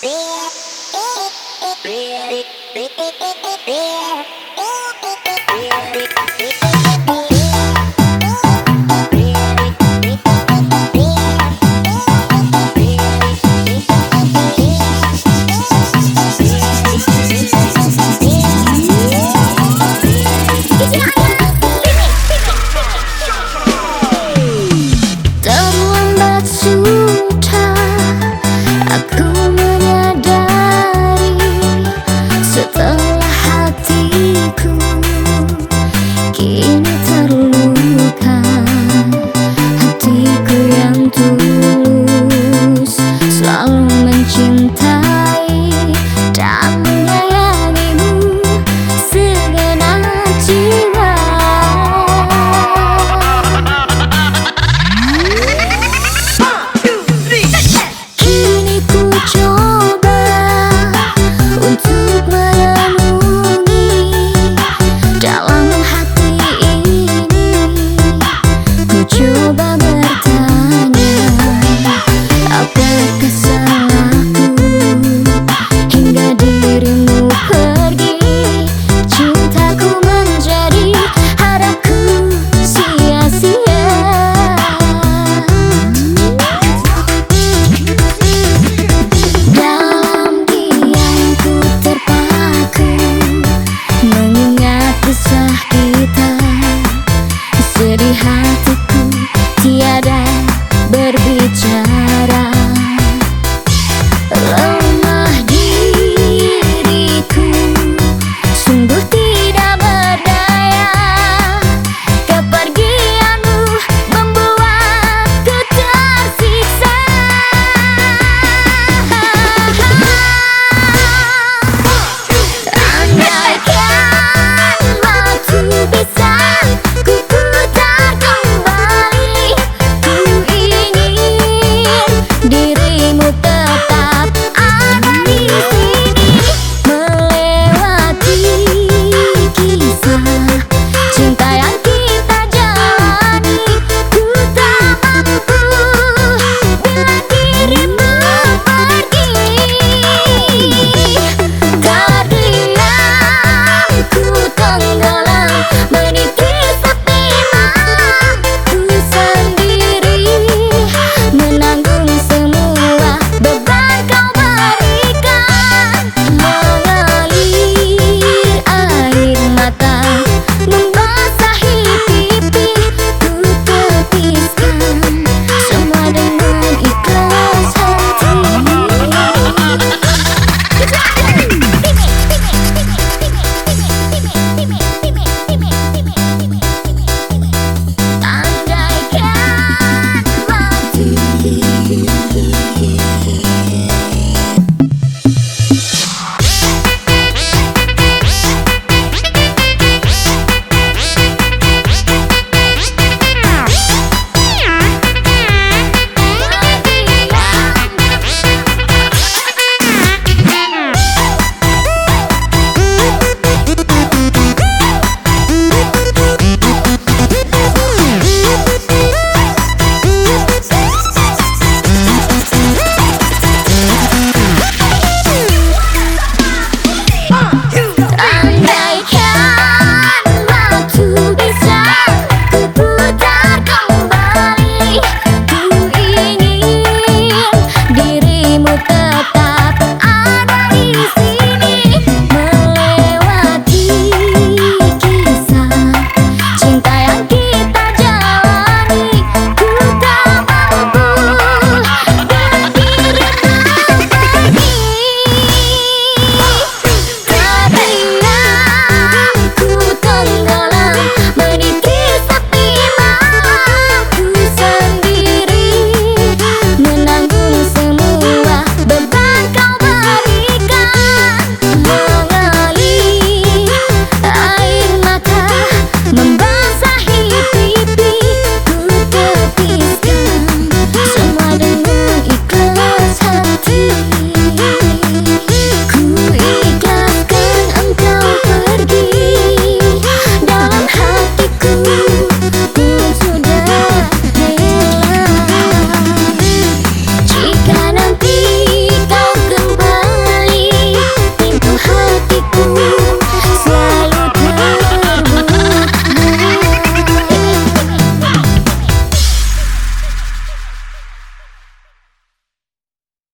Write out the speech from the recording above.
Beer, beer, beer, beer, beer, beer, beer. heart